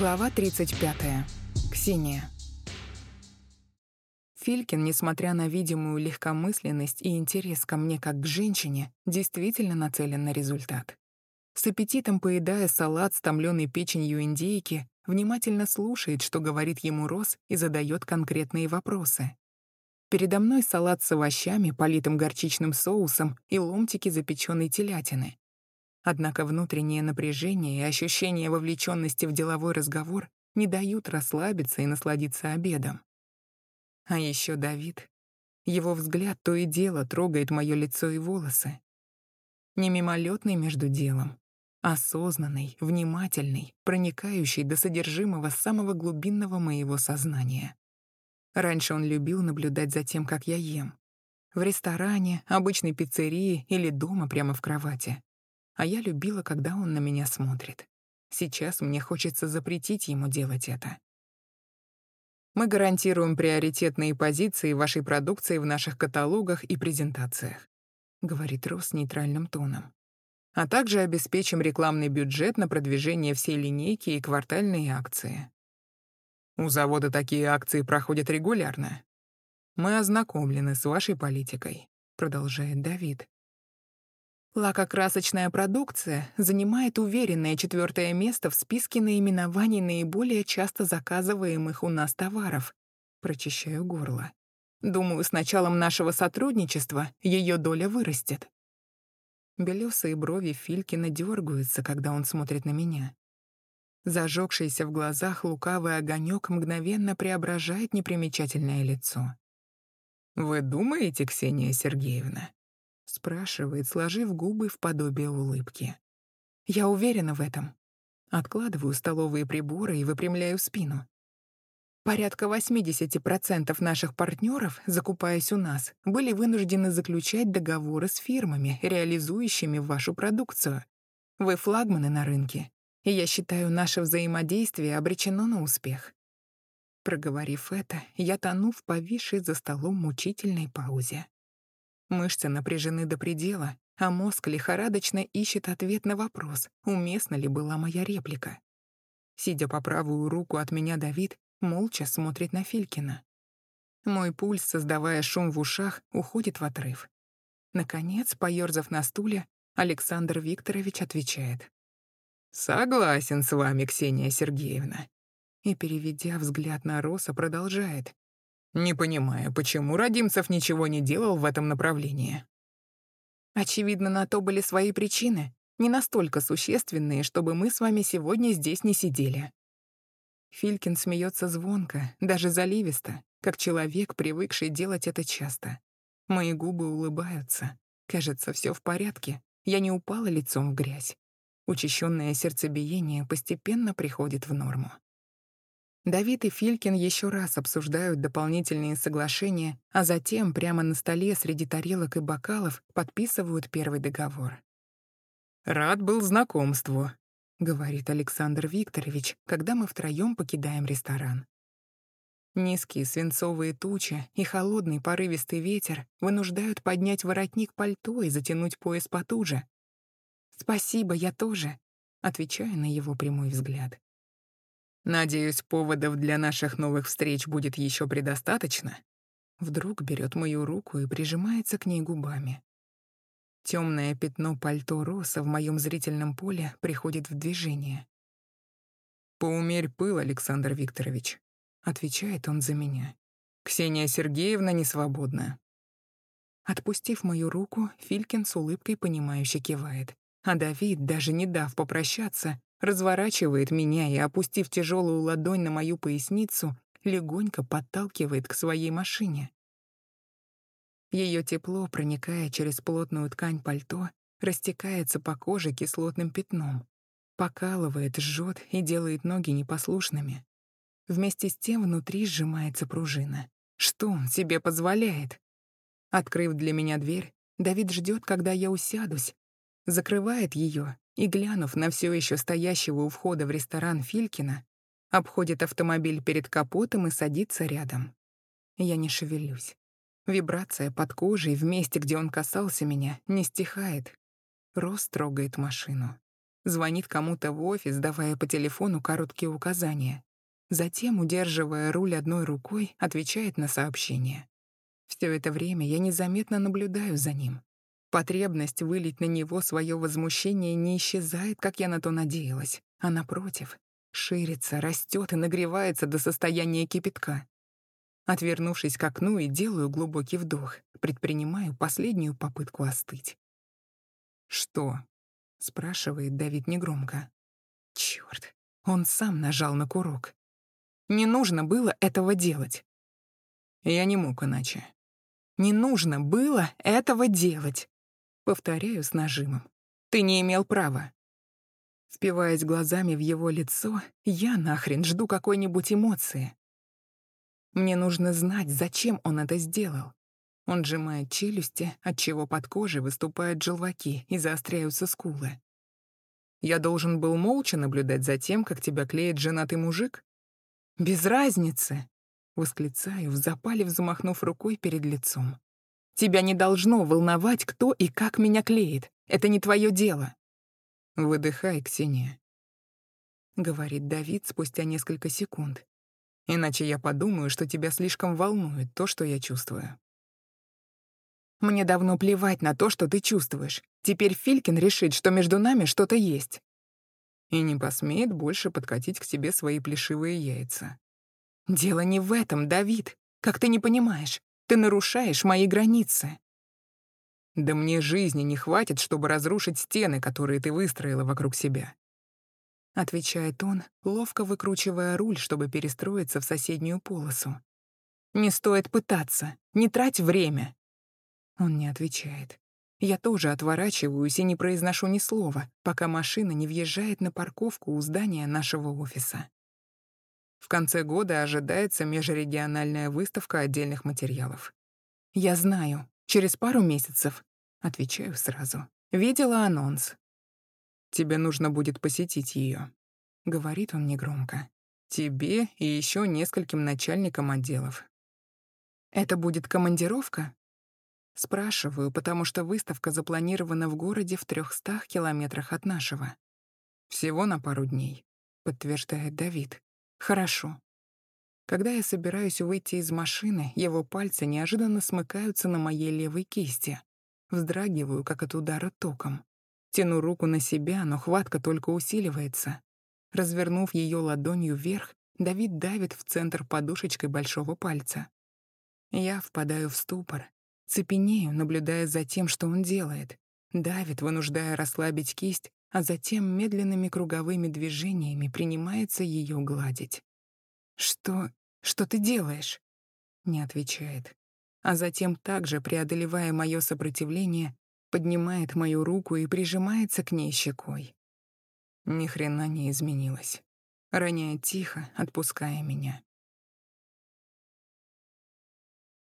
Глава 35. Ксения. Филькин, несмотря на видимую легкомысленность и интерес ко мне как к женщине, действительно нацелен на результат. С аппетитом поедая салат с томлёной печенью индейки, внимательно слушает, что говорит ему Рос, и задает конкретные вопросы. Передо мной салат с овощами, политым горчичным соусом и ломтики запеченной телятины. Однако внутреннее напряжение и ощущение вовлеченности в деловой разговор не дают расслабиться и насладиться обедом. А еще Давид. Его взгляд то и дело трогает мое лицо и волосы. Не мимолетный между делом, осознанный, внимательный, проникающий до содержимого самого глубинного моего сознания. Раньше он любил наблюдать за тем, как я ем. В ресторане, обычной пиццерии или дома прямо в кровати а я любила, когда он на меня смотрит. Сейчас мне хочется запретить ему делать это. Мы гарантируем приоритетные позиции вашей продукции в наших каталогах и презентациях, говорит Рос нейтральным тоном. А также обеспечим рекламный бюджет на продвижение всей линейки и квартальные акции. У завода такие акции проходят регулярно. Мы ознакомлены с вашей политикой, продолжает Давид, Лакокрасочная продукция занимает уверенное четвертое место в списке наименований наиболее часто заказываемых у нас товаров. Прочищаю горло. Думаю, с началом нашего сотрудничества ее доля вырастет. Белёсые брови Филькина дергаются, когда он смотрит на меня. Зажегшийся в глазах лукавый огонек мгновенно преображает непримечательное лицо. «Вы думаете, Ксения Сергеевна, спрашивает, сложив губы в подобие улыбки. Я уверена в этом. Откладываю столовые приборы и выпрямляю спину. Порядка 80% наших партнеров, закупаясь у нас, были вынуждены заключать договоры с фирмами, реализующими вашу продукцию. Вы флагманы на рынке, и я считаю, наше взаимодействие обречено на успех. Проговорив это, я тону в повисшей за столом мучительной паузе. Мышцы напряжены до предела, а мозг лихорадочно ищет ответ на вопрос, уместна ли была моя реплика. Сидя по правую руку от меня Давид, молча смотрит на Филькина. Мой пульс, создавая шум в ушах, уходит в отрыв. Наконец, поёрзав на стуле, Александр Викторович отвечает. «Согласен с вами, Ксения Сергеевна». И, переведя взгляд на Роса, продолжает. Не понимаю, почему Родимцев ничего не делал в этом направлении. Очевидно, на то были свои причины, не настолько существенные, чтобы мы с вами сегодня здесь не сидели. Филькин смеется звонко, даже заливисто, как человек, привыкший делать это часто. Мои губы улыбаются. Кажется, все в порядке. Я не упала лицом в грязь. Учащенное сердцебиение постепенно приходит в норму. Давид и Филькин еще раз обсуждают дополнительные соглашения, а затем прямо на столе среди тарелок и бокалов подписывают первый договор. «Рад был знакомству», — говорит Александр Викторович, когда мы втроем покидаем ресторан. Низкие свинцовые тучи и холодный порывистый ветер вынуждают поднять воротник пальто и затянуть пояс потуже. «Спасибо, я тоже», — отвечаю на его прямой взгляд. Надеюсь, поводов для наших новых встреч будет еще предостаточно. Вдруг берет мою руку и прижимается к ней губами. Темное пятно пальто Роса в моем зрительном поле приходит в движение. «Поумерь пыл, Александр Викторович», — отвечает он за меня. «Ксения Сергеевна не свободна». Отпустив мою руку, Филькин с улыбкой понимающе кивает, а Давид, даже не дав попрощаться, разворачивает меня и, опустив тяжелую ладонь на мою поясницу, легонько подталкивает к своей машине. Ее тепло, проникая через плотную ткань пальто, растекается по коже кислотным пятном, покалывает, жжет и делает ноги непослушными. Вместе с тем внутри сжимается пружина. Что он себе позволяет? Открыв для меня дверь, Давид ждет, когда я усядусь, закрывает ее и, глянув на все еще стоящего у входа в ресторан Филькина, обходит автомобиль перед капотом и садится рядом. Я не шевелюсь. Вибрация под кожей в месте, где он касался меня, не стихает. Рос трогает машину. звонит кому-то в офис, давая по телефону короткие указания. Затем, удерживая руль одной рукой, отвечает на сообщение. Все это время я незаметно наблюдаю за ним. Потребность вылить на него свое возмущение не исчезает, как я на то надеялась, а напротив, ширится, растет и нагревается до состояния кипятка. Отвернувшись к окну и делаю глубокий вдох, предпринимаю последнюю попытку остыть. «Что?» — спрашивает Давид негромко. Черт, он сам нажал на курок. Не нужно было этого делать. Я не мог иначе. Не нужно было этого делать. Повторяю с нажимом. Ты не имел права. Впиваясь глазами в его лицо, я нахрен жду какой-нибудь эмоции. Мне нужно знать, зачем он это сделал. Он сжимает челюсти, отчего под кожей выступают желваки и заостряются скулы. Я должен был молча наблюдать за тем, как тебя клеит женатый мужик? Без разницы. Восклицаю, в запале взмахнув рукой перед лицом. «Тебя не должно волновать, кто и как меня клеит. Это не твое дело». «Выдыхай, Ксения», — говорит Давид спустя несколько секунд. «Иначе я подумаю, что тебя слишком волнует то, что я чувствую». «Мне давно плевать на то, что ты чувствуешь. Теперь Филькин решит, что между нами что-то есть». И не посмеет больше подкатить к тебе свои плешивые яйца. Дело не в этом, Давид. Как ты не понимаешь? Ты нарушаешь мои границы. Да мне жизни не хватит, чтобы разрушить стены, которые ты выстроила вокруг себя. Отвечает он, ловко выкручивая руль, чтобы перестроиться в соседнюю полосу. Не стоит пытаться, не трать время. Он не отвечает. Я тоже отворачиваюсь и не произношу ни слова, пока машина не въезжает на парковку у здания нашего офиса. В конце года ожидается межрегиональная выставка отдельных материалов. «Я знаю. Через пару месяцев». Отвечаю сразу. Видела анонс. «Тебе нужно будет посетить ее», — говорит он негромко. «Тебе и еще нескольким начальникам отделов». «Это будет командировка?» Спрашиваю, потому что выставка запланирована в городе в трехстах километрах от нашего. «Всего на пару дней», — подтверждает Давид. Хорошо. Когда я собираюсь выйти из машины, его пальцы неожиданно смыкаются на моей левой кисти. Вздрагиваю, как от удара током. Тяну руку на себя, но хватка только усиливается. Развернув ее ладонью вверх, Давид давит в центр подушечкой большого пальца. Я впадаю в ступор, цепенею, наблюдая за тем, что он делает. Давит, вынуждая расслабить кисть, а затем медленными круговыми движениями принимается ее гладить. «Что... что ты делаешь?» Не отвечает. А затем также, преодолевая мое сопротивление, поднимает мою руку и прижимается к ней щекой. Ни хрена не изменилась. Роняет тихо, отпуская меня.